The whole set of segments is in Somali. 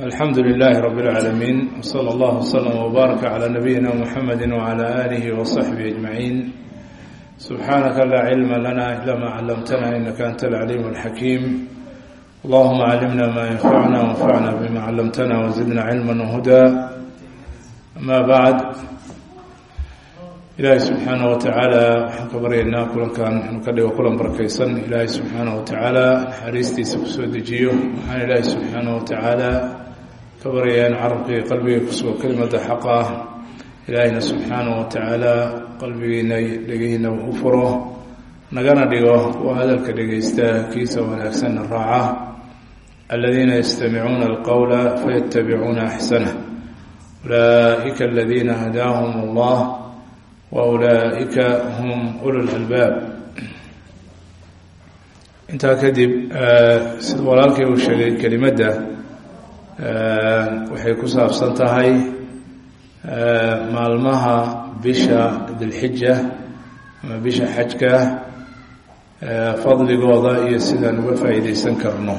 alxamdu لlh rb العaalamiin wslى اllah wslm wbaaraka عlى nabiyina mxamedi wعlى alih وصaxbihi aجmaciin subxaanaka laa cilma lana ila ma clamtana inaka anta اlcaliim اlxakiim allahuma climna ma yanfacna wanfacna bima clamtana wzidna cilma whuda ama bacd ilaahay subxaana wa tacaala waxaan ka baryaynaa kulankan inuu ka dhigo kulan barakaysan ilaahay subxaana wa tacaala naxariistiisa kusoo dejiyo waxaan ilaahay subxaana wa tacaala ka baryayaa in carabkii qalbiga kusugo kelimada xaqa. Ah ilaahayna subxaana wa tacaala qalbigiina dhegihiina u furo. Nagana dhigo kuwa hadalka dhegaysta kiisa wanaagsanna raaca. Aladiina yastamicuuna alqowla fayatabicuuna axsanah ulaaئika aladiina hadaahum allah waulaaئika hum ulu lalbaab intaa kadib sida walaalkay uu sheegay kelimadda waxay ku saabsan tahay maalmaha bisha dilxija ama bisha xajka fadligooda iyo sidaan uga faa'iideysan karno.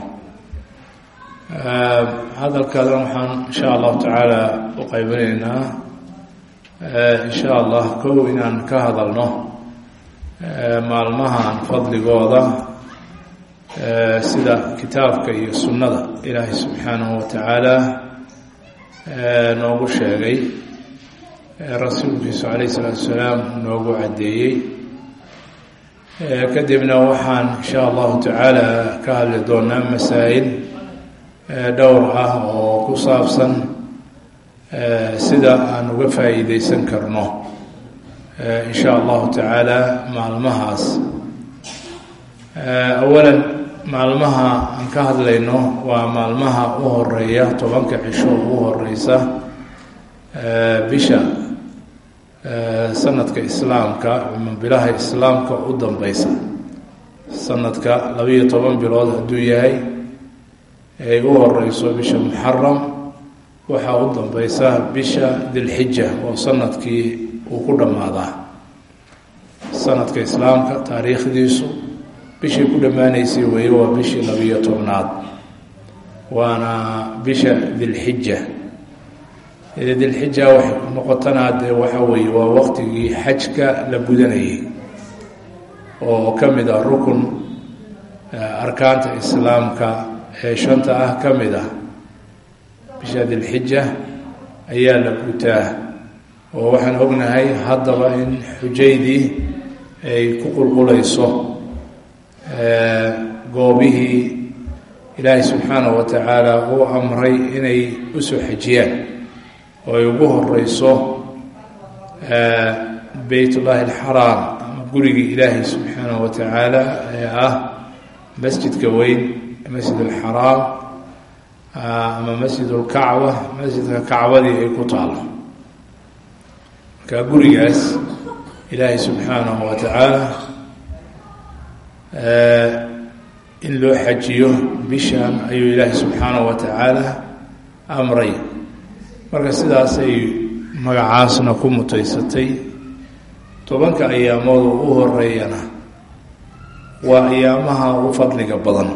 Hadalkaadna waxaan insha allahu tacaala u qaybinaynaa insha allah kow inaan ka hadalno maalmahan fadligooda sida kitaabka iyo sunnada ilaahay subxaanahu wa tacaala noogu sheegay rasuulkiisu calayh isalaatu salaam noogu caddeeyey. Kadibna waxaan insha allahu tacaala ka hadli doonaa masaa'il dhowr ah oo ku saabsan sida aan uga faa'iideysan karno insha allahu tacaala maalmahaas. Awalan maalmaha aan ka hadlayno waa maalmaha u horreeya tobanka cisho ugu horeysa bisha sanadka islaamka bilaha islaamka u dambeysa sanadka labiiyo toban bilood hadduu yahay ay u horeyso bisha muxaram waxaa u dambeysa bisha dilxija oo sannadkii uu ku dhammaadaa sanadka islaamka taariikhdiisu bishii ku dhammaanaysay weeye waa bishii labiyo tobnaad. Waana bisha dilxija dilxija waxay ku noqotanaa dee waxa weeye waa waqtigii xajka la gudanayay oo ka mid ah rukun arkaanta islaamka ee shanta ah ka mid ah. Bisha dilxija ayaa la gutaa oo waxaan ognahay haddaba in xujaydii ay ku qulqulayso goobihii ilaahay subxaanahu wa tacaala uu amray inay u soo xajiyaan oo ay ugu horeyso beytullaahi alxaraam ama gurigii ilaahay subxaanahu wa tacaala ee ah masjidka weyn masjid alxaraam ama masjid ulkacba masjidka kacbadii ay ku taalo. Marka gurigaas ilaahay subxaanahu wa tacaala in loo xajiyo bishan ayuu ilaahay subxaanahu wa tacaala amray. Marka sidaasay magacaasna ku mutaysatay tobanka ayaamooda u horeeyana waa ayaamaha ugu fadliga badan.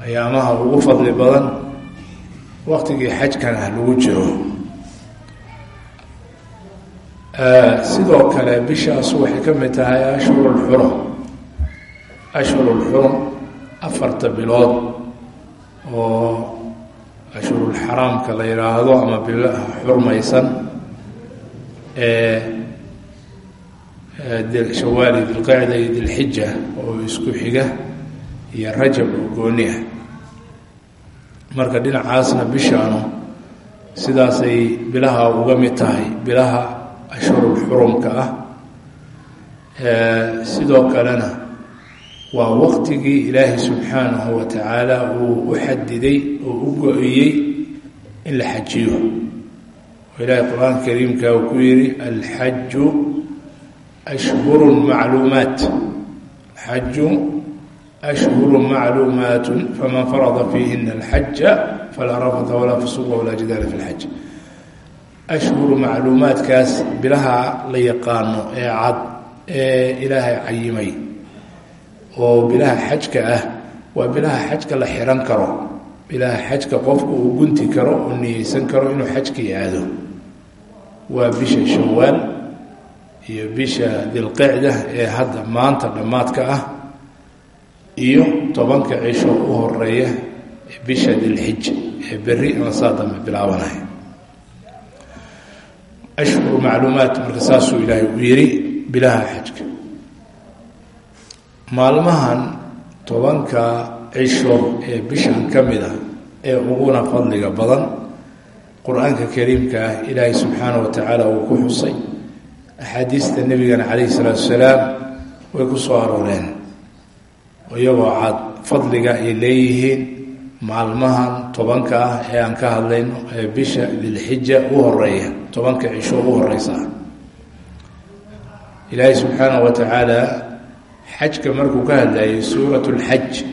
Ayaamaha ugu fadli badan waqtigii xajkana lagu jiro. Sidoo kale bishaas waxay ka mid tahay ashhurulxurum ashhurulxurum afarta bilood oo ashhurulxaraamka la yidhaahdo ama bilaha xurmaysan ee shawaali dilqacda iyo dilxija oo isku xiga iyo rajab oo gooni ah. Marka dhinacaasna bishaanu sidaasay bilaha uga mid tahay bilaha ashhurul xurumka ah sidoo kalena waa waqtigii ilaahay subxaanahu wa tacaala uu u xadiday oo u go-iyey in la xajiyo. Oo ilaahay qur'aanka kariimka uu ku yihi alxaju ashhurun macluumaat. Xaju ashhuru macluumaat faman farada fiihina alxaja falaa rafata walaa fusuqa walaa jidaala fi lxaj ashhuru macluumaadkaas bilaha la yaqaano ee cad ee ilaahay cayimay oo bilaha xajka ah waa bilaha xajka la xiran karo. Bilaha xajka qofku uu gunti karo oo niyeysan karo inuu xajkii aado waa bisha shawaal iyo bisha dilqicda ee hadda maanta dhammaadka ah iyo tobanka cisho u horreeya ee bisha dilxija ee berri ama saa dambe bilaabanaya. Ashhuru macluumaat marka saasuu ilaahay u yidhi bilaha xajka maalmahan tobanka cisho ee bishan ka mid ah ee uguna fadliga badan qur'aanka kariimka ah ilaahay subxaanahu wa tacaala uu ku xusay axaadiista nebigana calayhi salaatu wasalaam way ku soo arooreen iyagoo cad fadliga ay leeyihiin maalmahan tobanka ah ee aan ka hadlayno ee bisha dilxija u horreeya tobanka cisho u horeysa ilaahay subxaanahu wa tacaala xajka markuu ka hadlayay suurat lxaj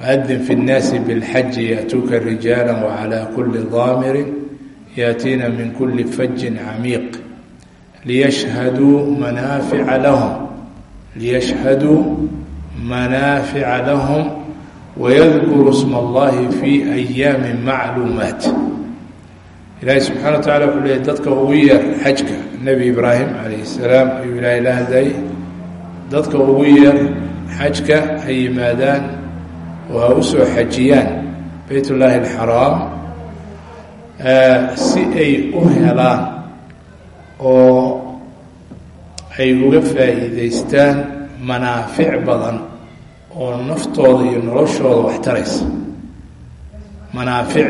waadin fi nnaasi bilxaji ya'tuuka rijaala wacalaa kuli daamirin yaatiina min kuli fajin camiiq. Liyashhaduu manaafica lahum liyashhaduu manaafica lahum wayadkuru sma allahi fi ayaami macluumaat. Ilaahay subxana wa tacala wuxuu leeyay dadka ugu yeer xajka nebi ibraahim calayhi salaam ayuu ilaahay la hadlayay dadka ugu yeer xajka ha yimaadaan oo ha u soo xajiyaan beyt ullaahi alxaraam si ay u helaan oo ay uga faa'iideystaan manaafic badan oo naftooda iyo noloshooda wax taraysa. Manaafic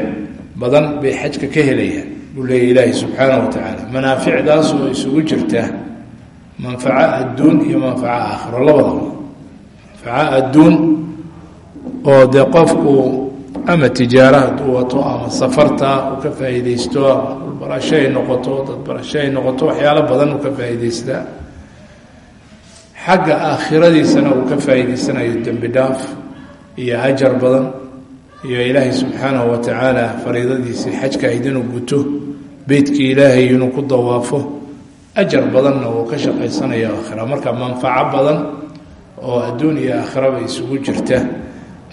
badan bay xajka ka helayaan buu leeya ilaahi subxaanahu wa tacaala. Manaaficdaas oo isugu jirtaa manfaco adduun iyo manfaco aakhiro labadaba manfaco adduun oo dee qofku ama tijaara hadduu wato ama safarta uu ka faa'iideysto ama dhulbarasho ay noqoto dad barasho ay noqoto waxyaalo badan uu ka faa'iideystaa xagga aakhiradiisana uu ka faa'iideysanayo dembi dhaaf iyo ajar badan iyo ilaahay subxaanahu wa tacaala fariidadiisii xajka ayd guto beytkii ilaahay inuu ku dawaafo ajar badanna uu ka shaqaysanayo aakhira. Marka manfaco badan oo adduun iyo aakhiraba isugu jirta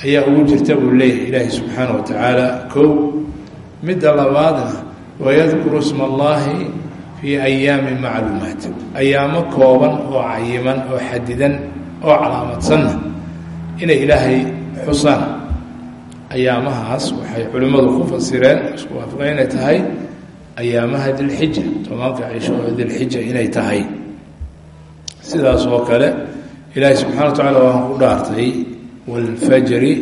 ayaa ugu jirta buu leeyahay ilaahay subxaanahu wa tacaala. Kow midda labaadna wayadkuru sma allahi fii ayaami macluumaat. Ayaamo kooban oo cayiman oo xadidan oo calaamadsanna inay ilaahay xusaan. Ayaamahaas waxay culimmadu ku fasireen isku waafaqay inay tahay ayaamaha dilxija tobanka cisho oo inay tahay. Sidaas oo kale ilaahi subxana wa tacaala waan ku dhaartay waalfajri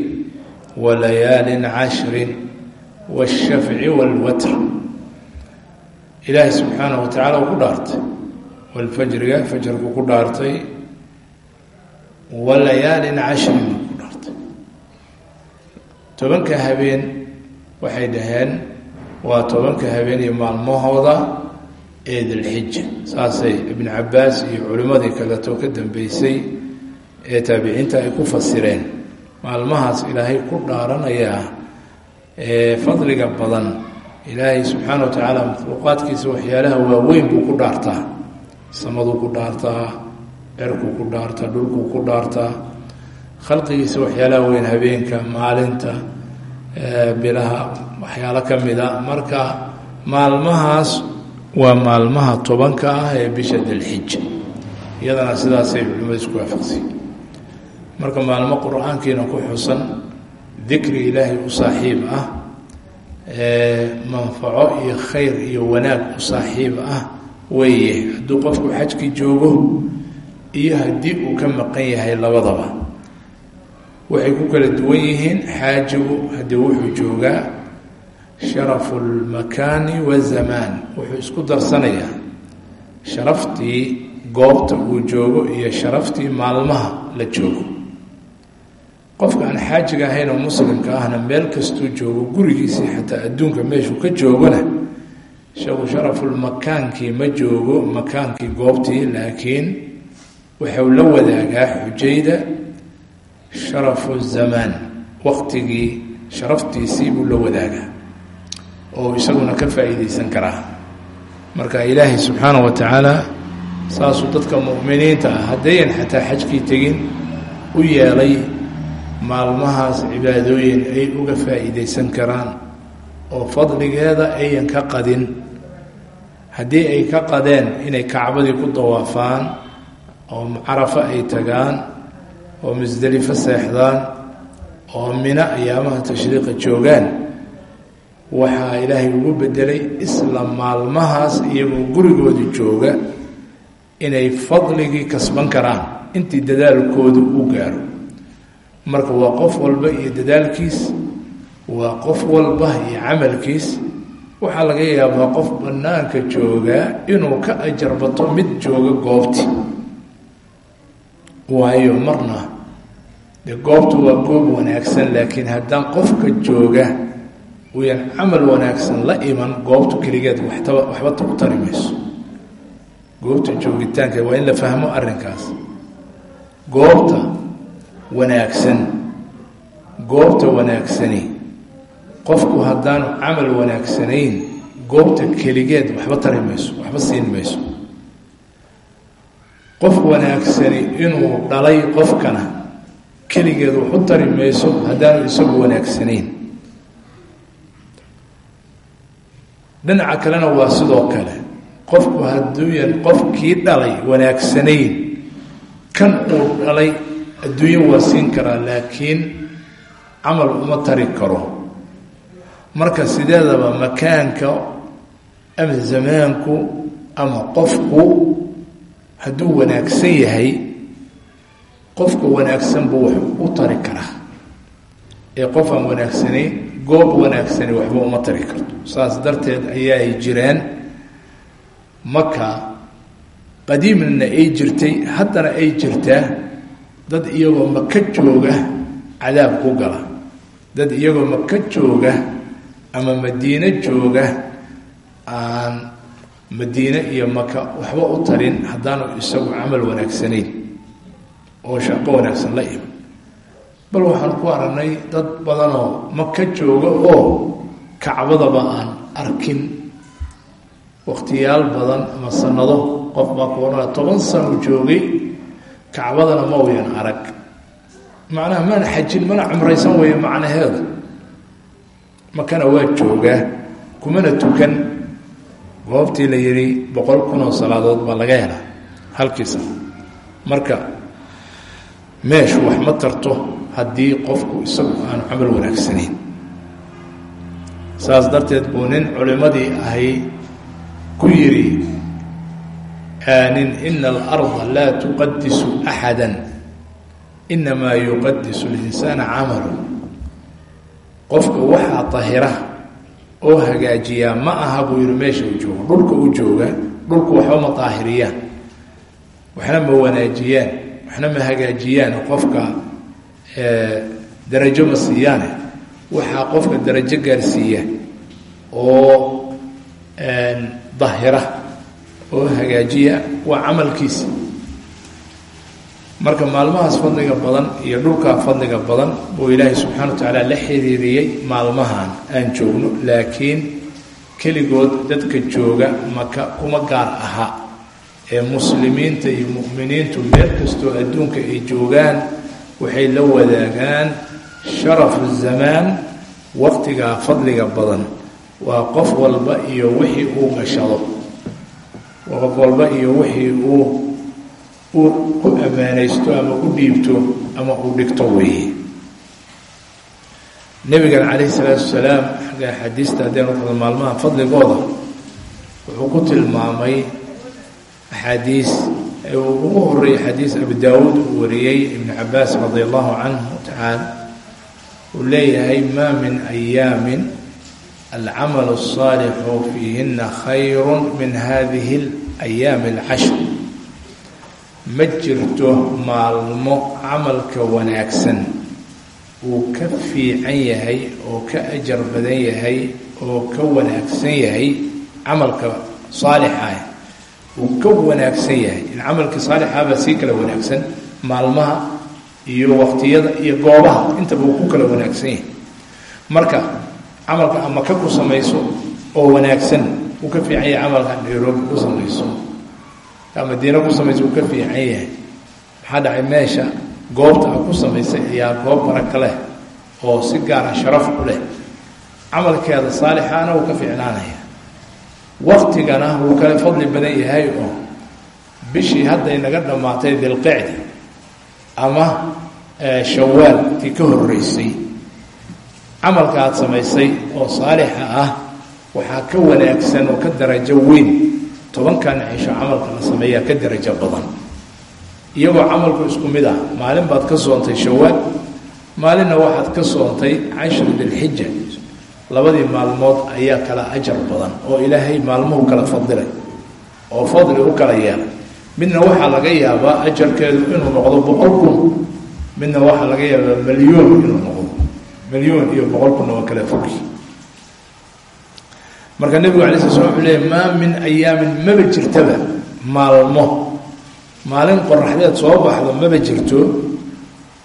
walayaalin cashrin waalshafci waalwatr ilaahi subxaanahu wa tacala u ku dhaartay walfajriga fajarku ku dhaartay walayaalin cashrin ku dhaartay. Tobanka habeen waxay dhaheen waa tobanka habeen iyo maalmahooda ee dilxija saasay ibn cabaas iyo culimmadii kaleeto ka dambeysay ee taabiciinta ay ku fasireen. Maalmahaas ilaahay ku dhaaranayaa ee fadliga badan. Ilaahay subxaana wa tacaala makhluuqaadkiisa waxyaalaha waaweyn buu ku dhaartaa. Samaduu ku dhaartaa cerkuu ku dhaartaa dhulkuu ku dhaartaa. Khalqigiisa waxyaalaha weyn habeenka maalinta bilaha waxyaalo ka mida marka maalmahaas waa maalmaha tobanka ah ee bisha dilxija iyadana sidaasay culimmadu isku waafaqsiye marka maalmo qur'aankiina ku xusan dikri ilaahay u saaxiib ah manfaco iyo khayr iyo wanaag u saaxiib ah weeye. Hadduu qofku xajki joogo iyo haddii uu ka maqan yahay labadaba waxay ku kala duwan yihiin xaajigu haddii wuxuu joogaa sharafu lmakaani wazamaan wuxuu isku darsanayaa sharaftii goobta uu joogo iyo sharaftii maalmaha la joogo. Qofka aan xaajiga ahayn oo muslimka ahna meel kastuu joogo gurigiisii xataa adduunka meeshuu ka joogona isagu sharafulmakaankii ma joogo makaankii goobtii laakiin wuxuu la wadaagaa xujayda sharafu zamaan waqtigii sharaftiisii buu la wadaagaa oo isaguna ka faa'iideysan karaa. Marka ilaahay subxaanahu wa tacaala saasuu dadka mu'miniinta ah haddayan xataa xajkii tegin u yeelay maalmahaas cibaadooyin ay uga faa'iidaysan karaan oo fadligeeda ayan ka qadin. Haddii ay ka qadeen inay kacbadii ku dawaafaan oo carafo ay tagaan oo musdelifo seexdaan oo mino ayaamaha tashriiqa joogaan waxaa ilaahay ugu bedelay isla maalmahaas iyagoo gurigooda jooga inay fadligii kasban karaan intii dadaalkoodu u gaaro. Marka waa qof walba iyo dadaalkiis waa qof walba iyo camalkiis waxaa laga yaabaa qof bannaanka joogaa inuu ka ajarbato mid jooga goobti. Waayo marna dee goobtu waa goob wanaagsan laakiin haddaan qofka jooga uyan camal wanaagsan la iman goobtu keligeed waxtaba waxba u tari mayso. Goobta joogitaanka waa in la fahmo arrinkaas. Goobta wanaagsan goobta wanaagsani qofku haddaanu camal wanaagsanayn goobta keligeed waxba tari mayso waxba siin mayso. Qof wanaagsani inuu dhalay qofkana keligeed waxu tari mayso haddaanu isagu wanaagsanayn. Dhinaca kalena waa sidoo kale. Qofku hadduuyan qofkii dhalay wanaagsanayn. Kan uu dhalay adduunyo waa siin karaa laakiin camal uma tari karo. Marka sideedaba makaanka ama zamaanku ama qofku hadduu wanaagsan yahay qofka wanaagsan buu wax u tari karaa. Ee qof aan wanaagsanayn goob wanaagsani waxba uma tari karto. Saas darteed ayaa ay jireen. Maka qadiimna ay jirtay haddana ay jirtaa dad iyagoo maka jooga cadaab ku gala. Dad iyagoo maka jooga ama madiine jooga aan madiine iyo maka waxba u tarin haddaanu isagu camal wanaagsanayn oo shaqo wanaagsan la iman bal waxaan ku aragnay dad badanoo maka jooga oo kacbadaba aan arkin wakhtiyaal badan ama sanado qof baa ku ohanaya toban sano joogay kacbadana ma uyan arag. Macnaha mana xajin mana cumraysan weeye macnaheedu makana waa joogaa kumana tukan. Goobtii la yidhi boqol kun oo salaadood baa laga helaa halkii sano. Marka meeshu wax ma tarto haddii qofku isagu aanu camal wanaagsanayn. Saas darteed buu nin culimmadii ahay ku yidhi nin ina alarda laa tuqadisu axada inamaa yuqadisu linsaana camalu qofka waxaa tahira oo hagaajiyaa ma aha buu yihi meesha uu joogo dhulka u jooga dhulku waxba ma daahiriyaan waxna ma wanaajiyaan waxna ma hagaajiyaan qofka darajo ma siiyaane waxaa qofka darajo gaarsiiya oo dahira oo hagaajiya waa camalkiisa. Marka maalmahaas fadliga badan iyo dhulkaa fadliga badan buu ilaahay subxaana wa tacaala la xiriiriyey maalmahan aan joogno laakiin keligood dadka jooga maka kuma gaar aha ee muslimiinta iyo mu'miniintu meel kastoo adduunka ay joogaan waxay la wadaagaan sharafu zamaan waqtigaa fadliga badan. Waa qof walba iyo wixii uu gashado waa qof walba iyo wixii uu uu ku ammaanaysto ama u dhiibto ama uu dhigto weeye. Nebigan calayhi salaatu wasalaam xagga axaadiista haddaynu qado maalmaha fadligooda wuxuu ku tilmaamay axaadiis ee uu ugu horeeyey xadiis abu daawuud uu wariyey ibnu cabaas radi allahu canhu tacaala uu leeyahay maa min ayaamin alcamal الصaalixu fiihina khayru min hadihi اlayaami اlcashr ma jirto maalmo camalka wanaagsan uu ka fiican yahay oo ka ajar badan yahay oo ka wanaagsan yahay camalka saalixah uu ka wanaagsan yahay. In camalka saalixabaa sii kala wanaagsan maalmaha iyo waqtiyada iyo goobaha intaba uu ku kala wanaagsan yahay. Marka camalka ama ka ku samayso oo wanaagsan uu ka fiican yahay camalka nairobi ku samayso. Madiina ku samayso uu ka fiican yahay. Maxaa dhacay? Meesha goobta a ku samaysay ayaa goob baraka leh oo si gaara sharaf u leh. Camalkeeda saalixaana wuu ka fiicnaanaya waktigana wuu kale fadli badan yahay oo bishii hadday naga dhammaatay dilqicdi ama shawaal tii ka horreysay. Camalka aada samaysay oo saalixa ah waxaa ka wanaagsan oo ka darajo weyn. Tobankan cisho camalka la sameeyaa ka darajo badan. Iyagoo camalku isku mid ah maalin baad ka soontay shawaal maalinna waxaad ka soontay cashri dilxija labadii maalmood ayaa kala ajar badan oo ilaahay maalmuhu kala fadilay oo fadli u kala yeelay midna waxaa laga yaabaa ajarkeedu inuu noqdo boqol kun midna waxaa laga yaabaa milyoon inuu noqdo. Milyoon iyo boqol kunna waa kala fogi marka nebigu alay sla slam wuxuu leeyay maa min ayaamin maba jirtaba maalmo. Maalin qoraxdeed soo baxdo maba jirto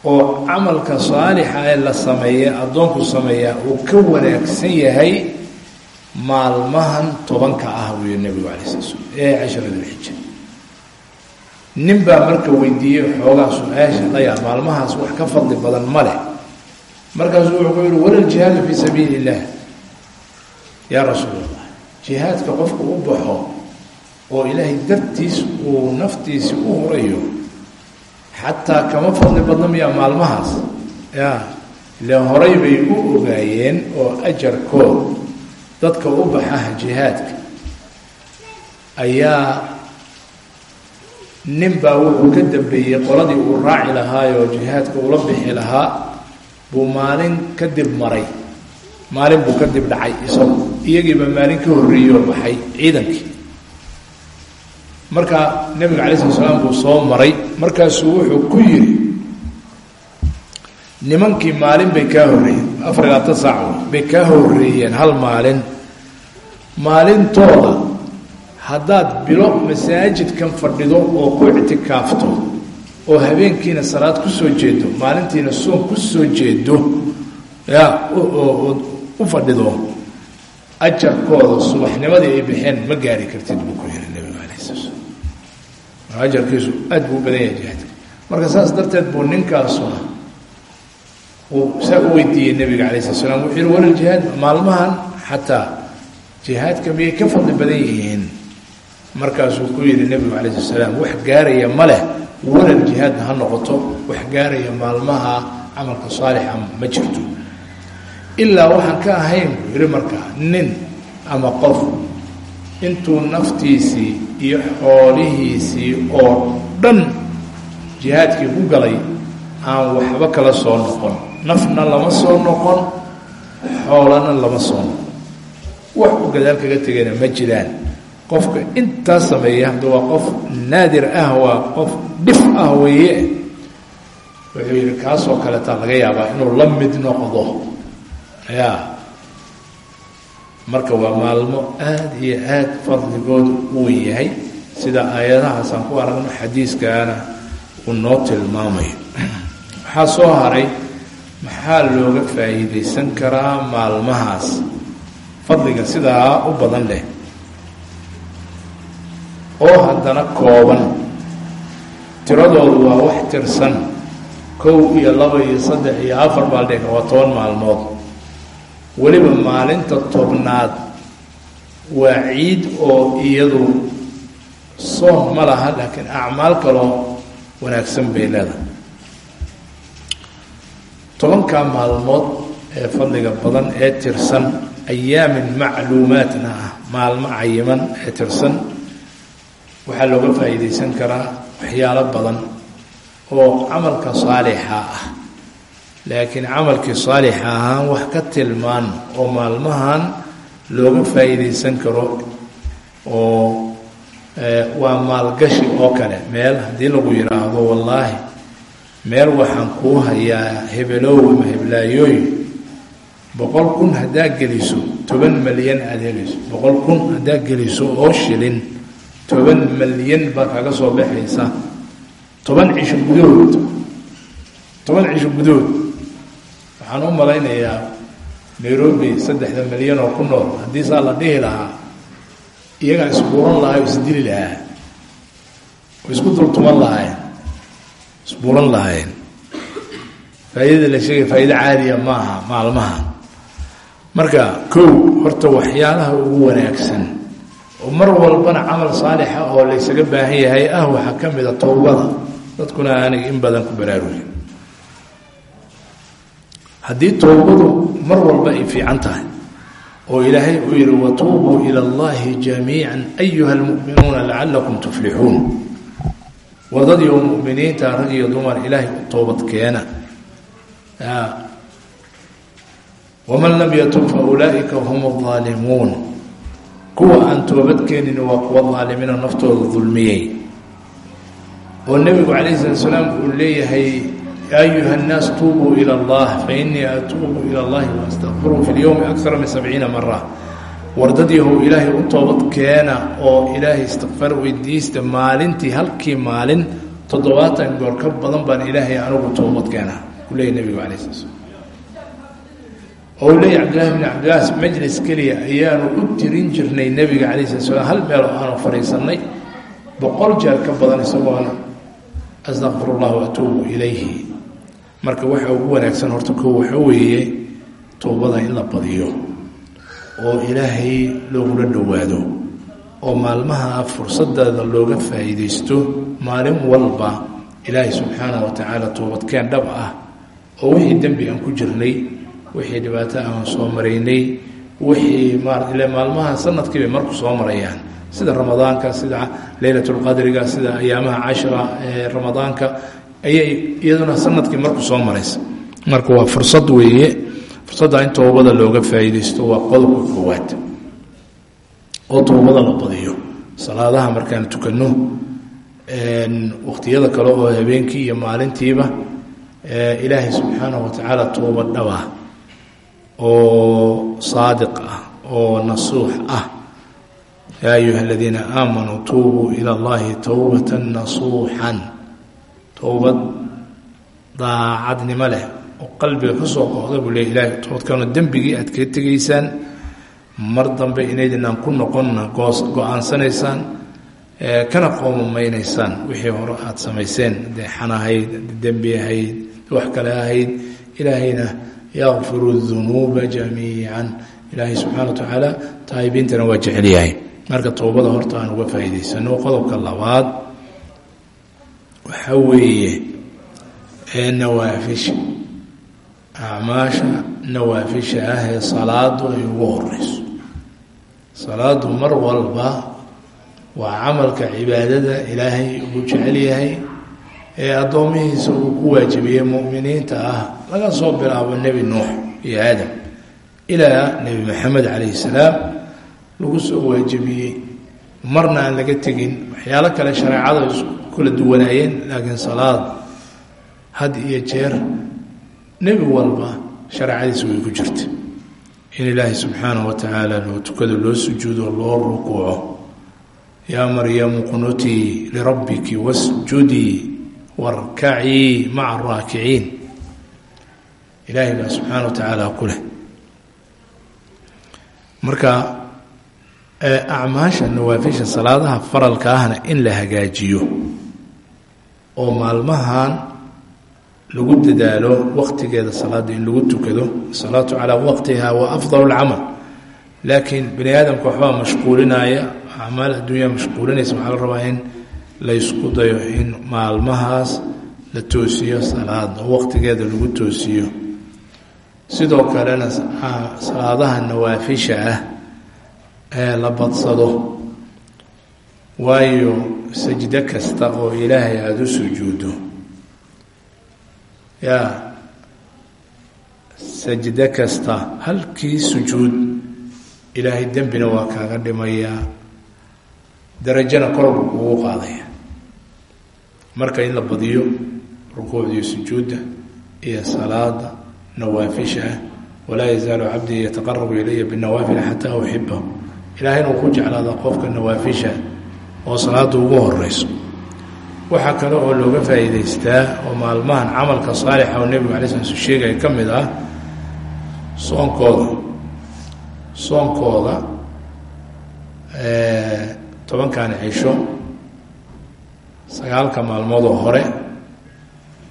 oo camalka saalixa ee la sameeya addoonku sameeyaa uu ka wanaagsan yahay maalmahan tobanka ah wuuyi nebigu alay sala slam ee cashara dilxija nin baa marka weydiiyey xoogaa su'aasha dhayaa maalmahaas wax ka fadli badan ma leh. Markaasuu wuxuu ku yihi walal jihaadu fii sabiili illah yaa rasuul allah jihaadka qofku u baxo oo ilaahay dartiis uu naftiisi u hurayo xataa kama fadli badna miyaa maalmahaas. Ya ile horay bay u ogaayeen oo ajarkood dadka u baxaha jihaadka. Ayaa nin baa wuxuu ka dambeeyey qoladii uu raaci lahaayoo jihaadka ula bixi lahaa buu maalin kadib maray. Maalin buu kadib dhacay isagu iyagiiba maalin ka horreeyoo baxay ciidankii marka nebiga calay slat slaam buu soo maray markaasuu wuxuu ku yidhi nimankii maalin bay kaa horreeyeen. Afar iyo labaatan saac bay kaa horreeyeen hal maalin. Maalintooda haddaad bilo masaajidkan fadhido oo ku ictikaafto oo habeenkiina salaad ku soo jeedo maalintiina soon ku soo jeedo ya u fadhido ajarkooda subaxnimadii ay baxeen ma gaari kartid buu ku yiri nebigu alay sala slam ajarkiisu aad buu u badan yahay jihaadka marka saas darteed buu ninkaasuna saa u weydiiyey nebiga calay slat slam wuxuu yihi walal jihaad maalmahan xataa jihaadka miyay ka fadli badan yihiin? Markaasuu ku yidhi nebigu calay slat slaam wax gaaraya ma leh. Walal jihaadna ha noqoto. Wax gaaraya maalmaha camalka saalixa ma jirto. Ilaa waxaan ka ahayn buu yihi markaa nin ama qof intuu naftiisii iyo xoolihiisii oo dhan jihaadkii ku galay aan waxba kala soo noqon. Nafna lama soo noqon xoolana lama soo noqon. Wax uu gadaal kaga tegayna ma jiraan. Qofka intaas sameeya hadda waa qof naadir ah waa qof dhif ah weeye wuxuu yihi kaasoo kaleetaa laga yaabaa inuu la mid noqdo. Ya marka waa maalmo aada iyo aad fadligooda u wen yahay. Sida aayadahaasaan ku aragno xadiiskaana uu noo tilmaamayo. Waxaa soo haray maxaa looga faa'iidaysan karaa maalmahaas? Fadliga sidaa u badan leh. Oo haddana kooban. Tiradoodu waa wax tirsan. Kow iyo laba iyo saddex iyo afar baaldheg waa toban maalmood weliba maalinta tobnaad waa ciid oo iyadu soon ma laha laakiin acmaal kaloo wanaagsan bay leedahay. Tobankaa maalmood ee fadliga badan ee tirsan ayaamin macluumaatna ah maalmo cayiman ee tirsan waxaa looga faa'iidaysan karaa waxyaalo badan oo camalka saalixa ah laakiin camalkii saalixa ahaan wax ka tilmaan oo maalmahan looga faa'iidaysan karo oo waa maalgashi oo kale. Meel haddii lagu yidhaahdo wallaahi meel waxaan kuu hayaa hebelow ama heblaayooy boqol kun haddaa geliso toban malyan aada helayso. Boqol kun haddaa geliso oo shilin toban malyan baa kaga soo baxaysa. Toban cisho gudahood. Toban cisho gudahood waxaan u malaynayaa nairobi saddexda malyan oo ku nool. Haddii saa la dhihi lahaa iyagaa isbuuran lahaa o isdili lahaa oo isku dultuman lahaayeen isbuuran lahaayeen faa'iidada la sheegay faa'iido caadiya ma aha maalmaha marka kow horta waxyaalaha ugu wanaagsan oo mar walbana camal saalixa oo laysaga baahan yahay ah waxaa ka mid a towbada. Dadkuna aanay in badan ku baraarugin haddii towbadu mar walba ay fiican tahay oo ilaahay uu yihi watuubuu ila allahi jamiica ayuha almu'minuuna lacalakum tuflixuun wadadii oo mu'miniinta rag iyo dumar ilaahay u toobad keena. Waman lam yatub fa ulaa'ika hum aalimuun kuwa aan toobad keenin waa kuwa aalimiina naftooda dulmiyey. Oo nebigu calayhi salatu salaam uu leeyahay ya ayuha الnaas tuubuu ilى اllah fainii atuubu ilى اllahi waastaqfiru fi اlyowmi akara min sabciina mara wardadyahow ilaahay u toobad keena oo ilaahay istikfaar weydiista maalintii halkii maalin toddobaatan goor ka badan baan ilaahay anigu toobad keena u leeyay nebigu alay sala slam oo u leeyay cabdillahi bn cabdillaas majlis keliya ayaanu u tirin jirnay nebiga calayh sala slam hal meel oo aanu fadhiisanay boqol jeer ka badan isagoona astaqfir اllah waatuubu ilayhi marka waxa ugu wanaagsan horta koo waxa weeye toobada in la badiyo oo ilaahay loogula dhowaado oo maalmaha fursadada looga faa'iidaysto maalin walba ilaahay subxaanah wa tacaala toobadkeen dhab ah oo wixii dembi aan ku jirnay wixii dhibaato aan soo maraynay wixii maarale maalmaha sanadkiibay marku soo marayaan. Sida ramadaanka sida leylatulqadriga sida ayaamaha cashra ee ramadaanka ayay iyaduna sannadkii marku soo maraysa. Marka waa fursad weeye. Fursadda in toobada looga faa'iidaysto waa qodobka koowaad. Oo toobada la badiyo. Salaadaha markaan tukanno wakhtiyada kale oo habeenkii iyo maalintiiba ilaahay subxaanahu wa tacaala tooba dhaba oo saadiq ah oo nasuux ah. Yaa ayuha aladiina aamanuu tuubuu ila allahi towbata nasuuxan towbad daacadnimo leh oo qalbiga ka soo qohda buu leey ilahay toobadkaano dembigii aad kaga tegaysaan mar dambe inaydinaan ku noqonna goos go'aansanaysaan kana qoomameynaysaan wixii hore aada samayseen dee xan ahayd dembi ahayd wax kale ahayd ilaahayna yakfiru dunuuba jamiican. Ilaahay subxana wa tacaala taa'ibiintana waa jecel yahay. Marka towbada horta aan uga faa'iidaysano qodobka labaad waxaa weeye ee nawaafisha acmaasha nawaafisha ah ee salaadu ay ugu horeyso salaadu mar walba waa camalka cibaadada ilaahay ugu jecel yahay ee addoomihiisa uu ku waajibiyey mu'miniinta ah. Laga soo bilaabo nebi nuux iyo aadam. Ilaa nebi maxamed calayhi salaam lagu soo waajibiyey marna aan laga tegin waxyaalo kale shareecada isku kala duwanaayeen laakiin salaad had iyo jeer nebi walba shareecadiisa way ku jirta in ilaahay subxaanahu wa tacaala loo tukado loo sujuudo loo rukuuco. Yaa maryamu qunutii lirabbiki wasjudii warkacii maca araakiciin ilaahay baa subxaana wa tacaala ku leh. Marka acmaasha nawaafisha salaadaha faralka ahna in la hagaajiyo. oo maalmahan lagu dadaalo waqtigeeda salaada in lagu tukado. asalaatu calaa waqtiha wa afdal lcamal laakiin bani aadamka waxbaa mashquulinaya acmaal adduunyaa mashquulinaysa waxaa la rabaa in laysku dayo in maalmahaas la toosiyo salaada oo waqtigeeda lagu toosiyo. sidoo kalena salaadaha nawaafisha ah la badsado. Waayo sajdo kasta oo ilaahay aada u sujuuddo yaa sajdo kasta halkii sujuud ilaahay dembina waa kaaga dhimayaa darajana korbu kugu qaadaya. Marka in la badiyo rukuucdiyo sujuudda iyo salaada nawaafisha ah walaa yazaalu cabdii yataqarabu ilaya binawaafil xataa uxibahu ilaahayna uu ku jeclaada qofka nawaafisha oo salaada ugu horeyso waxaa kale oo looga faa'iidaystaa oo maalmahan camalka saalixa oo nebigu alay slam su sheegaya ka mid ah soonkooda. Soonkooda tobankan cisho sagaalka maalmoodoo hore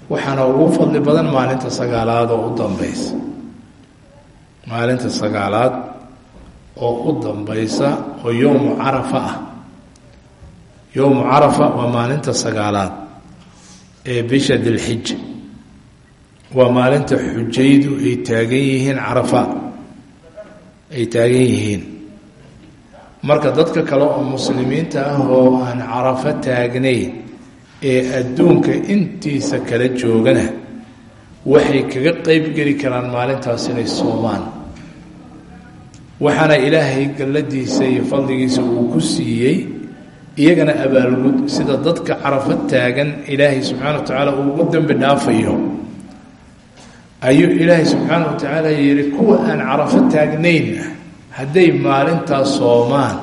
waxaana ugu fadli badan maalinta sagaalaad oo u dambeysa maalinta sagaalaad oo u dambeysa oo yowmu carafa ah. Yowmu carafa waa maalinta sagaalaad ee bisha dilxija waa maalinta xujaydu ay taagan yihiin carafa ay taagan yihiin. Marka dadka kale oo muslimiinta ah oo aan carafo taagnayn ee adduunka intiisa kala joogana waxay kaga qeybgeli karaan maalintaas inay soomaan waxaana ilaahay galladiisa iyo fadligiisa uu ku siiyey iyagana abaalgud sida dadka carafo taagan ilaahay subxaana wa tacaala uu ugu dembi dhaafayo. Ayuu ilaahay subxaana wa tacaala yihi kuwa aan carafo taagnayn hadday maalintaas soomaan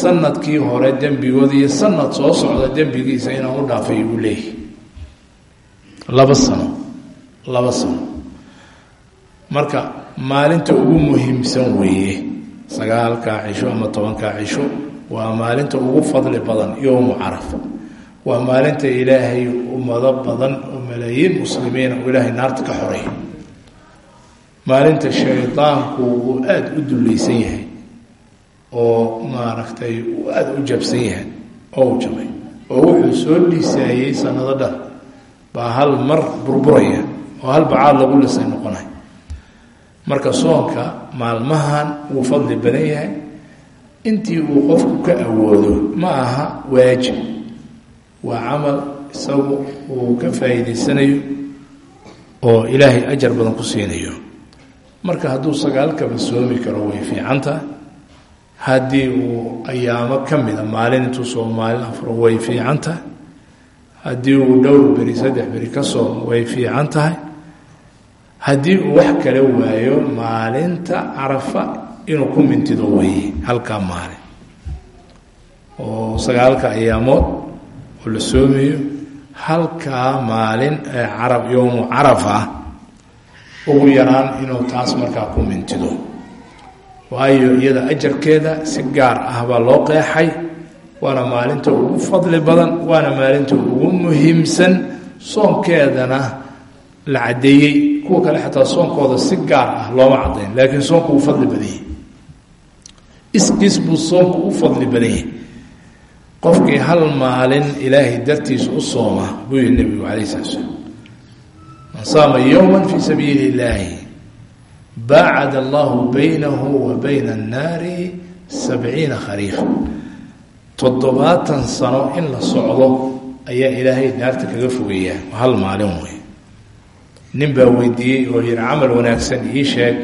sannadkii hore dembigooda iyo sanad soo socda dembigiisa inaan u dhaafay uu leeyahy laba sano laba sano. Marka maalinta ugu muhiimsan weeye. Sagaalkaa cisho ama tobankaa cisho waa maalinta ugu fadli badan yowmu carafa waa maalinta ilaahay ummado badan oo malaayiin muslimiina oo ilaahay naarta ka xoreey maalinta shaydaanku uu aada u dullaysan yahay oo maaragtay uu aada u jabsan yahay oo u jabay oo wuxuu soo liisaayey sanado dhan baa hal mar burburaya oo hal bacaad lagu lisay noqonay marka soonka maalmahan wuu fadli badan yahay. Intii uu qofku ka awoodo ma aha waajib. Waa camal isagu uu ka faa'iidaysanayo oo ilaahay ajar badan ku siinayo. Marka hadduu sagaalkaba soomi karo way fiican tahay. Haddii uu ayaamo ka mida maalin intuu soomaalin afro way fiican tahay. Haddii uu dhowr beri saddex beri ka soomo way fiican tahay haddii uu wax kala waayo maalinta carafa inuu ku mintido weye halkaa maalin. Oo sagaalka ayaamood oo la soomayo halkaa maalin ee carab yowmu carafa ugu yaraan inuu taas markaa ku mintido. Waayo iyada ajarkeeda si gaar ah baa loo qeexay waana maalinta ugu fadli badan waana maalinta ugu muhiimsan soonkeedana la caddeeyey kuwa kale xataa soonkooda si gaar ah looma caddayn laakiin soonku uu fadli badan yahay. Iskiis buu soonku u fadli badan yahay. Qofkii hal maalin ilaahay dartiisa u sooma buu yihi nebigu calayh slam man saama yowma fii sabiili illaahi baacad allahu baynahu wa bayna annaari sabciina khariifa toddobaatan sano in la socdo ayaa ilaahay naarta kaga fogeeyaa hal maalin wey nin baa weydiiyey oo yihi camal wanaagsan ii sheeg.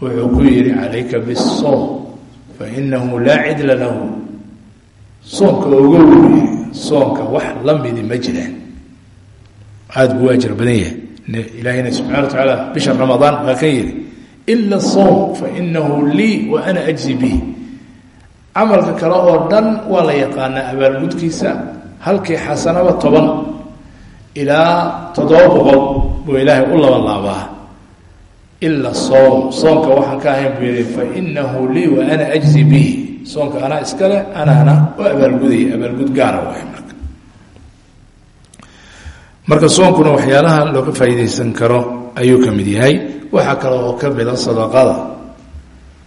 Wuxuu ku yidhi calayka bisoom fa inahu laa cidla lahu. Soonka oga weye soonka wax la midi ma jiraan. Aada buu ajar badan yahay. Ilaahayna subxana wa tacaala bisha ramadaan baa kan yidhi ila soom fa inahu lii wa ana ajzi bih camalka kale oo dhan waa la yaqaanaa abaalgudkiisa halkii xasanaba toban ilaa toddoba boqol buu ilaahay u laba laabaa. Ila soom. Soonka waxaan ka ahayn buu yihi fa inahu lii wa ana ajzi bih soonka anaa iskale anaana u abaalgudaya. Abaalgud gaara waay marka. Marka soonkuna waxyaalaha looga faa'iidaysan karo ayuu ka mid yahay. Waxaa kale oo ka mida sadaqada.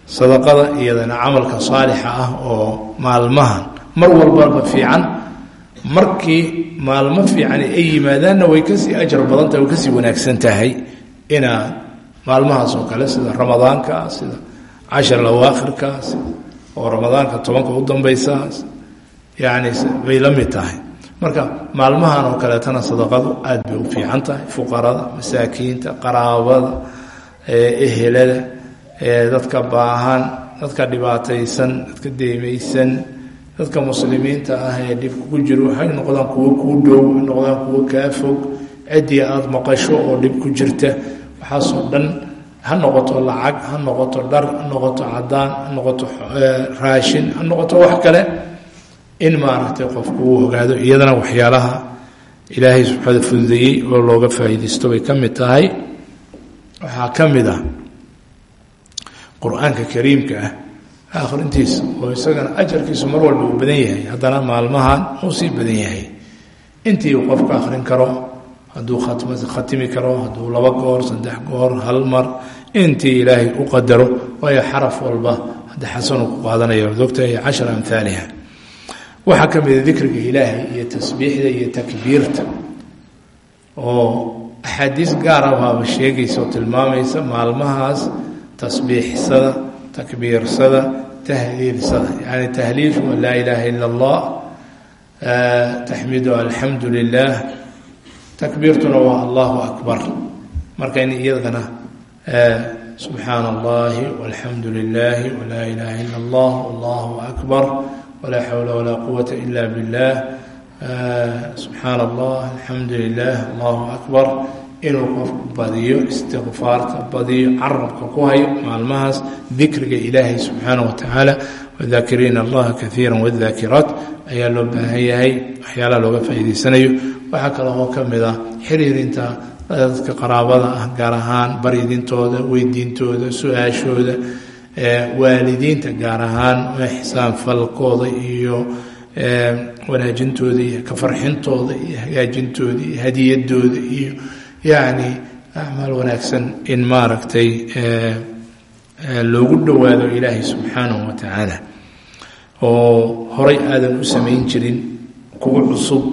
Sadaqada iyadana camalka saalixa ah oo maalmahan mar walbaba fiican markii maalmo fiicani ay yimaadaanna way ka sii ajar badan tahay way ka sii wanaagsan tahay inaad maalmahaas oo kale sida ramadaanka sida cashar lawaakhirka oo ramadaanka tobanka u dambaysa yani bay la mid tahay. Marka maalmahan oo kaleetana sadaqadu aada bay u fiican tahay fuqarada masaakiinta qaraabada ehelada dadka baahan dadka dhibaataysan dadka deemaysan dadka muslimiinta ah ee dhibka ku jiro waxay noqdaan kuwo kuu dhow noqdaan kuwo kaa fog ciddii aada maqasho oo dhib ku jirta. Waxaasoo dhan ha noqoto lacag ha noqoto dhar ha noqoto cadaan ha noqoto raashin ha noqoto wax kale in maaragtay qofku uu ogaado iyadana waxyaalaha ilaahay subxaana fududeeyey oo looga faa'iidaysto bay ka mid tahay. Waxaa ka mid ah qur'aanka kariimka ah akhrintiisa oo isagana ajarkiisu mar walba uu badan yahay. Haddana maalmahan uu sii badan yahay. Intii uu qofka akrin karo hadduu khatimi karo hadduu laba goor saddex goor hal mar intii ilaahay u qadaro waayo xaraf walba hadda xasanu ku qaadanayo dogtahay cashar amhaaliha waxaa ka mida dikriga ilaahay iyo tasbiixda iyo takbiirta oo axaadiis gaara baaba sheegaysa oo tilmaamaysa maalmahaas tasbiixsada takbiirsada tahliilsada. Yani tahliilku laa ilaaha ila allah taxmidu alxamdu lilah takbiirtuna waa allahu akbar. Marka in iyadana subxaana allahi walxamdu lilahi walaa ilaha ila allah allahu akbar walaa xawla walaa quwata ila billah. Subxaana allah alxamdu lilah allahu akbar inuu qofku badiyo istikfaarta badiyo carabka ku hayo maalmahaas dikriga ilaahay subxaana wa tacaala wadaakiriina allaha kaiira wadaakiraat ayaa loo baahan yahay waxyaalaha looga faa'iidaysanayo. Waxaa kale oo ka mid ah xiriirinta dadka qaraabada ah gaar ahaan baridintooda weydiintooda su'aashooda waalidiinta gaar ahaan ixsaan falkooda iyo wanaajintooda iyo kafarxintooda iyo hagaajintooda iyo hadiyadooda iyo yacni acmaal wanaagsan in maaragtay loogu dhowaado ilaahay subxaanahu wa tacaala oo horay aadan u samayn jirin kugu cusub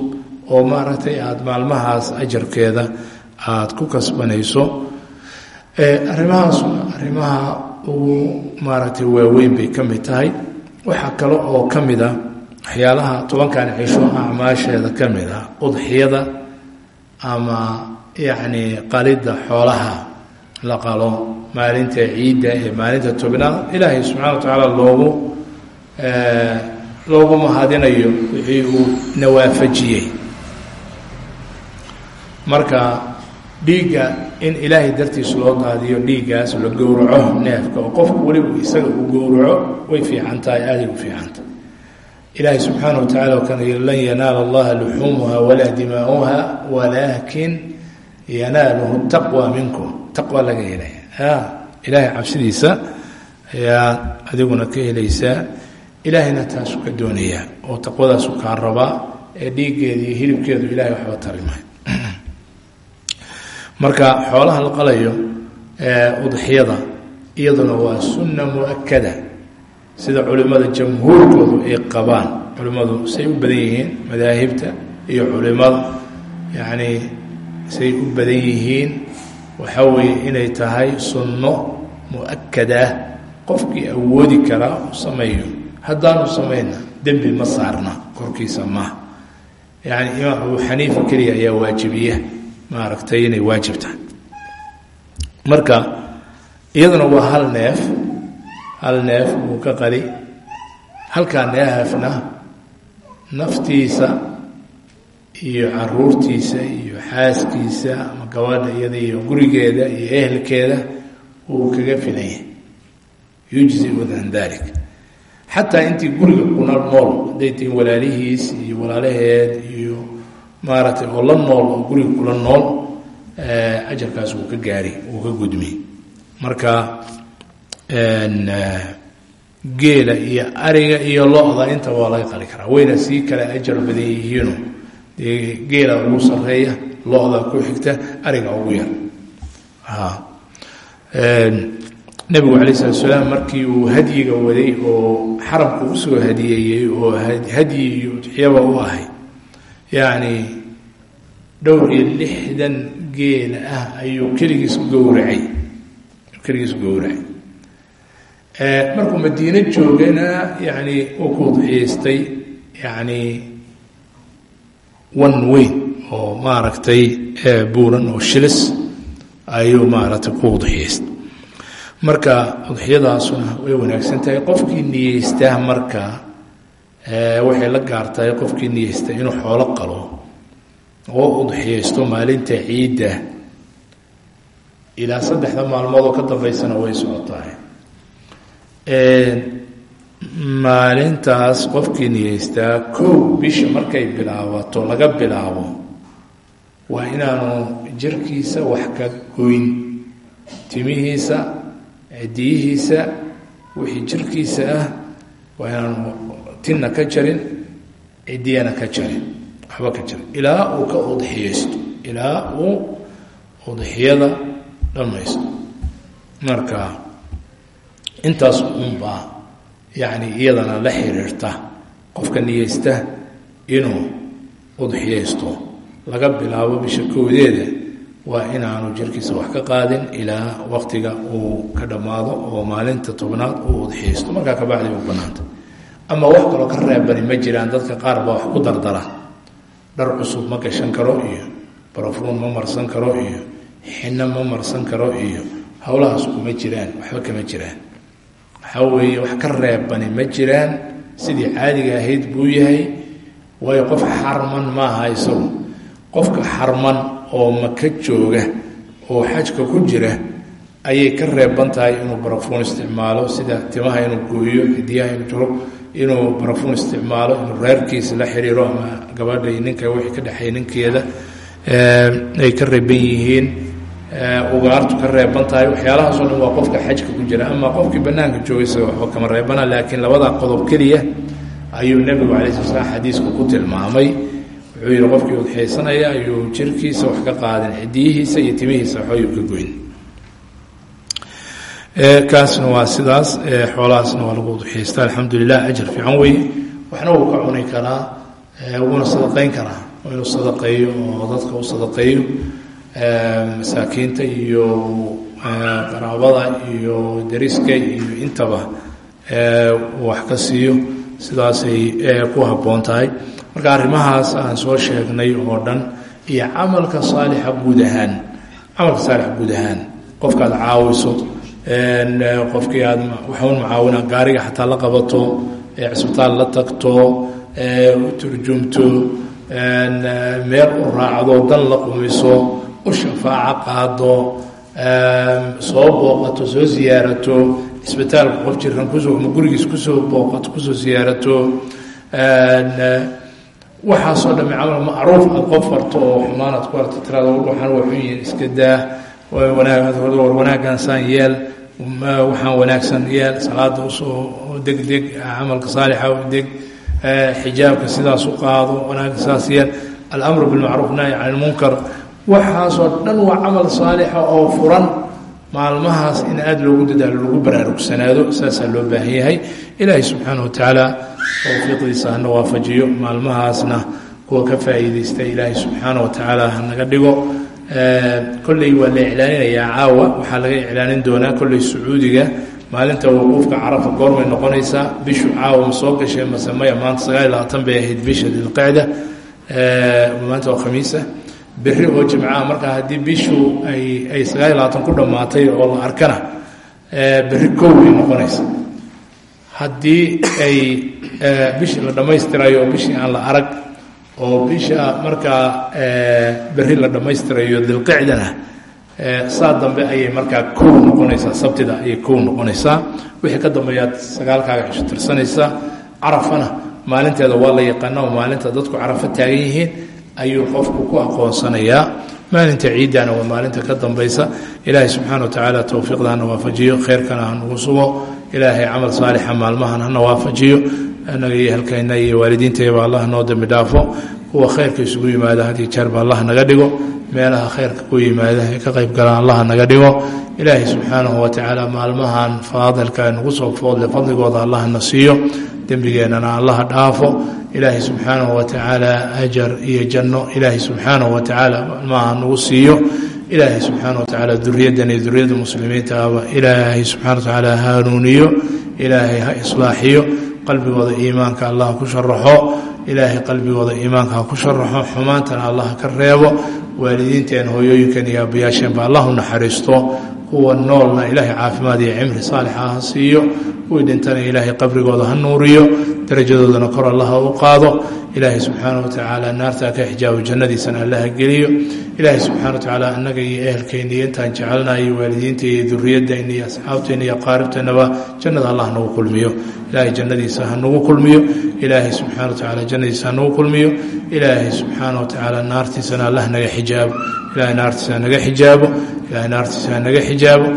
oo maaragtay aada maalmahaas ajarkeeda aada ku kasbanayso. Arrimahaas arrimaha ugu maaragtay waaweyn bay ka mid tahay. Waxaa kale oo ka mid ah waxyaalaha tobankan cisho acmaasheeda ka mid ah udxiyada ama yacni qalidda xoolaha la qalo maalinta ciidda ee maalinta tobnaad ilaahay subxana wa tacaala loogu loogu mahadinayo wixii uu nawaafajiyey. Marka dhiigga in ilaahay dartiis loo daadiyo dhiiggaas la gowraco neefka oo qofku weliba isaga uu gowraco way fiican tahay aaday u fiicantahay ilaahay subxaana wa tacala oo kana lan yanaala allaha luxuumuha walaa dimaa'uha walaakin yanaaluhu taqwa minkum. Taqwa laga helaya ilaahay cabsidiisa ayaa adiguna ka helaysaa ilaahayna taasu ka doonayaa oo taqwadaasu kaa rabaa ee dhiiggeeda iyo hilibkeedu ilahay waxba tarimay marka xoolaha la qalayo udxiyada iyaduna waa sunna mu'akada sida culimmada jamhuurkoodu ay qabaan. Culimmadu say u badan madaahibta iyo culimmada yacnii say u badan yihiin waxa weeye inay tahay sunno mu'akad ah qofkii awoodi karaa u sameeyo. Haddaanu samayna dembi ma saarna korkiisa maaha yacni imaam abu xaniifa keliya ayaa waajibiya maaragtay inay waajib tahay. Marka iyaduna waa hal neef hal neef buu ka qali. Halkaa neefna naftiisa iyo caruurtiisa iyo xaaskiisa ama gabadha iyada iyo gurigeeda iyo ehelkeeda wuu kaga filanya yujziu dan dalik. Xataa intii guriga kuna nool hadday tihin walaalihiis iyo walaalaheed iyo maaragtay oo la nool oo guriga kula nool ajarkaas wuu ka gaari wuu ka gudmi. Marka geela iyo ariga iyo lo-da intaba waa laga qali karaa. Wayna sii kale ajar badan yihiino dee geela ugu sareeya lo-da ku xigta ariga ugu yar. Nebigu calay slat slaam markii uu hadyiga waday oo xarabka u soo hadiyeeyey oo hadyi udxiyaba u ahay yacni dhowr iyo lixdan geela ah ayuu keligiis gowracay. Keligiis gowracay. Markuu madiino joogana yacni uu ku udxiyaystay wan weyn oo maaragtay buuran oo shilis ayuu maaragtay ku udxiyaystay marka udxiyadaasuna way wanaagsan tahay qofkii niyeystaa marka waxay la gaartahay qofkii niyeystaa inuu xoolo qalo oo udxiyaysto maalinta ciidda. Ilaa saddexda maalmoodoo ka dambaysana way socotahay maalintaas qofkii niyeystaa kow bisha markay bilaabato laga bilaabo waa inaanu jirkiisa wax ka goyn. Timihiisa cidiyihiisa wixii jirkiisa ah waa inaanu tinna ka jarin cidiyana ka jarin waxba ka jira ilaa uu ka udxiyeysto ilaa uu udxiyada dhamaysto marka intaas unbaa yacni iyadana la xiriirta qofka niyeysta inuu udxiyeysto laga bilaabo bisha kowdeeda waa inaanu jirkiisa wax ka qaadin ilaa waqtiga uu ka dhammaado oo maalinta tobnaad uu udxiyeysto markaa kabacdi u banaanta ama wax kaloo ka reebani ma jiraan dadka qaar baa wax ku dardara dhar cusub ma gashan karo iyo barofuun ma marsan karo iyo xinno ma marsan karo iyo howlahaas kuma jiraan waxba kama jiraan waxaa weeye wax ka reebani ma jiraan. Sidii caadiga ahayd buu yahay. Waayo qof xarman maaha isagu. Qofka xarman oo maka jooga oo xajka ku jira ayay ka reeban tahay inuu barafuun isticmaalo. Sida timaha inuu gooyo hidiyaha inuu juro inuu barafuun isticmaalo inuu reerkiisa la xiriiro ama gabadha ninka wixii ka dhexeeya ninkeeda ay ka reeban yihiin ugaartu ka reeban tahay waxyaalahaasoo dhan waa qofka xajka ku jira. Ama qofkii banaanka jooga isaga waxba kama reebana laakiin labadaa qodob keliya ayuu nebigu calai sala slam xadiisku ku tilmaamay. Wuxuu yihi qofkii udxiyeysanaya ayuu jirkiisa wax ka qaadin xidiyihiisa iyo timihiisa waxbayuu ka goyn. Kaasna waa sidaas. Xoolahaasna waa lagu udxiyeysta alxamdulilah ajar fiican weeye. Waxna wuu ka cuni karaa wuuna sadaqayn karaa. Inuu sadaqeeyo oo dadka u sadaqeeyo masaakiinta iyo qaraabada iyo dariska iyo intaba wax ka siiyo sidaasay ku habboon tahay. Marka arrimahaas aan soo sheegnay oo dhan iyo camalka saalixa guud ahaan camalka saalixa guud ahaan qofkaad caawiso qofkii aad waxun macaawina gaariga xataa la qabato cisbitaal la tagto u turjumto meel u raacdo dan la qumiso u shafaaco qaado soo booqato soo siyaarato isbitaalka qof jiran ku soo ama gurigiis ku soo booqato ku soo siyaarato waxaasoo dhami camal macruuf aad qof farto oo xumaanaad ku arto tirada waxaan waxun yihiin iska daa war wanaaggan saan yeel waxaan wanaagsan yeel salaada u soo degdeg camalka saalixa u deg xijaabka sidaas u qaado wanaagga sidaas yeel alamru bilmacruuf nahyi can ilmunkar waxaasoo dhan waa camal saalixa oo furan. Maalmahaas in aada loogu dadaalo lagu baraarugsanaado saasaa loo baahan yahay. Ilaahay subxaana watacaala towfiiqdiisa hana waafajiyo maalmahaasna kuwa ka faa'iidaysta ilaahay subxaana watacaala hanaga dhigo. Kolley waa la iclaaninayaa caawa. Waxaa laga iclaanin doonaa kolley sacuudiga. Maalinta wuquufka carafa goormay noqonaysaa. Bishu caawa ma soo gashay mase maya maanta sagaal iyo labaatan bay ahayd bisha dilqicda maanta oo khamiisa berri oo jimcaha markaa haddii bishu ay sagaal labaatan ku dhammaatay oo la arkana berri kow bay noqonaysa. Haddii ay bishii la dhammaystirayo bishii aan la arag oo bisha markaa berri la dhammaystirayo dilqicdana saa dambe ayay markaa kow noqonaysaa sabtida ayay kow noqonaysaa wixii ka dambeeyaad sagaalkaaga xisho tirsanaysaa carafana maalinteeda waa la yaqaana oo maalinta dadku carafo taagan yihiin ayuu qofku ku aqoonsanayaa maalinta ciiddana waa maalinta ka dambaysa. Ilaahay subxaana watacaala towfiiqda hana waafajiyo kheyrkana hanugu sugo. Ilaahay camal saalixa maalmahan hana waafajiyo anaga iyo halkayna iyo waalidiintayaba allah noo dembi dhaafo. Kuwa khayrka isugu yimaada had jeerba allah naga dhigo. Meelaha khayrka ku yimaada ee ka qayb galaan allah naga dhigo. Ilaahay subxaanahu watacaala maalmahan faadilka nagu soo foodle fadligooda allah na siiyo. Dembigeennana allaha dhaafo ilaahay subxaanahu watacaala ajar iyo janno. Ilaahay subxaanahu watacaala maalmaha nagu siiyo. Ilaahay subxaana watacaala duriyaddan iyo duriyadda muslimiintaaba ilaahay subxana watacaala ha hanuuniyo ilaahay ha islaaxiyo. Qalbigooda iimaanka allah ku sharaxo ilaahay qalbigooda iimaanka ha ku sharaxo xumaantana allah ka reebo. Waalidiinteen hooyooyinkan iyo abayaasheenba allah u naxariisto. Kuwa noolna ilaahay caafimaad iyo cimri saalixa ha siiyo. Kuwii dhintana ilaahay qabrigooda ha nuuriyo darajadoodana kor allaha u qaado. Ilaahay subxaana watacaala naartaa ka xijaabo jannadiisana allaha geliyo. Ilaahay subxana watacaala annaga iyo ehelkeenna iyo intaan jecelnahay waalidiinta iyo duriyadeenna iyo asxaabteenna iyo qaaribteennaba jannada allah nagu kulmiyo. Ilaahay jannadiisa ha nagu kulmiyo. Ilaahay subxana watacaala jannadiisa ha nagu kulmiyo. Ilaahay subxaana watacaala naartiisana allah naga xijaabo. Ilahay naartiisa naga xijaabo. Ilahay naartiisa naga xijaabo.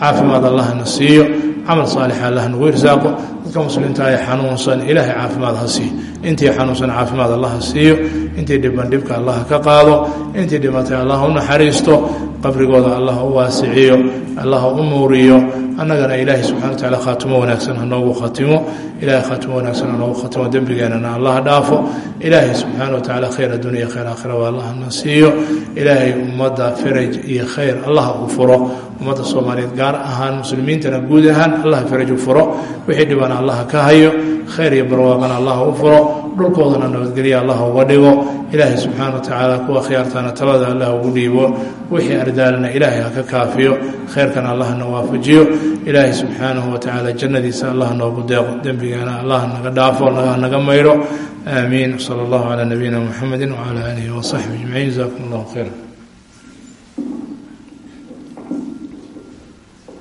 Caafimaad allah na siiyo. Camal saalixa allah nagu irsaaqo dadka muslimiinta ee xanuunsan. Ilaahay caafimaad ha siiyo. Intii xanuunsan caafimaad allah ha siiyo. Intii dhiban dhibka allah ka qaado. Intii dhimatay allah u naxariisto. Qabrigooda allah u waasiciyo. Allah u nuuriyo. Annagana ilaahay subxana wa tacala khaatimo wanaagsan hanoogu khatimo. Ilahay khaatimo wanaagsan hanoogu khatimo. Dembigeenana allah dhaafo. Ilaahay subxaana wa tacala khayr addunya khayr aakhira waa allah na siiyo. Ilaahay ummadda faraj iyo khayr allah u furo ummadda soomaaliyeed gaar ahaan muslimiintana guud ahaan allah faraj u furo. Wixii dhibana allah ka hayo khayr iyo barwaaqana allah u furo. Dhulkoodana nabadgelya allah uga dhigo. Ilaahay subxaana wa tacaala kuwa khiyaartana talada allah ugu dhiibo. Wixii ardaalana ilaahay ha ka kaafiyo khayrkana allah na waafajiyo. Ilaahay subxaanahu wa tacaala jannadiisa allah noogu deeqo. Dembigeena allah naga dhaafo naga maydho aamiin sala allahu calaa nabiyina muxamedi wacala aalihi wasaxbi ajmaciin jasakum allahu khayra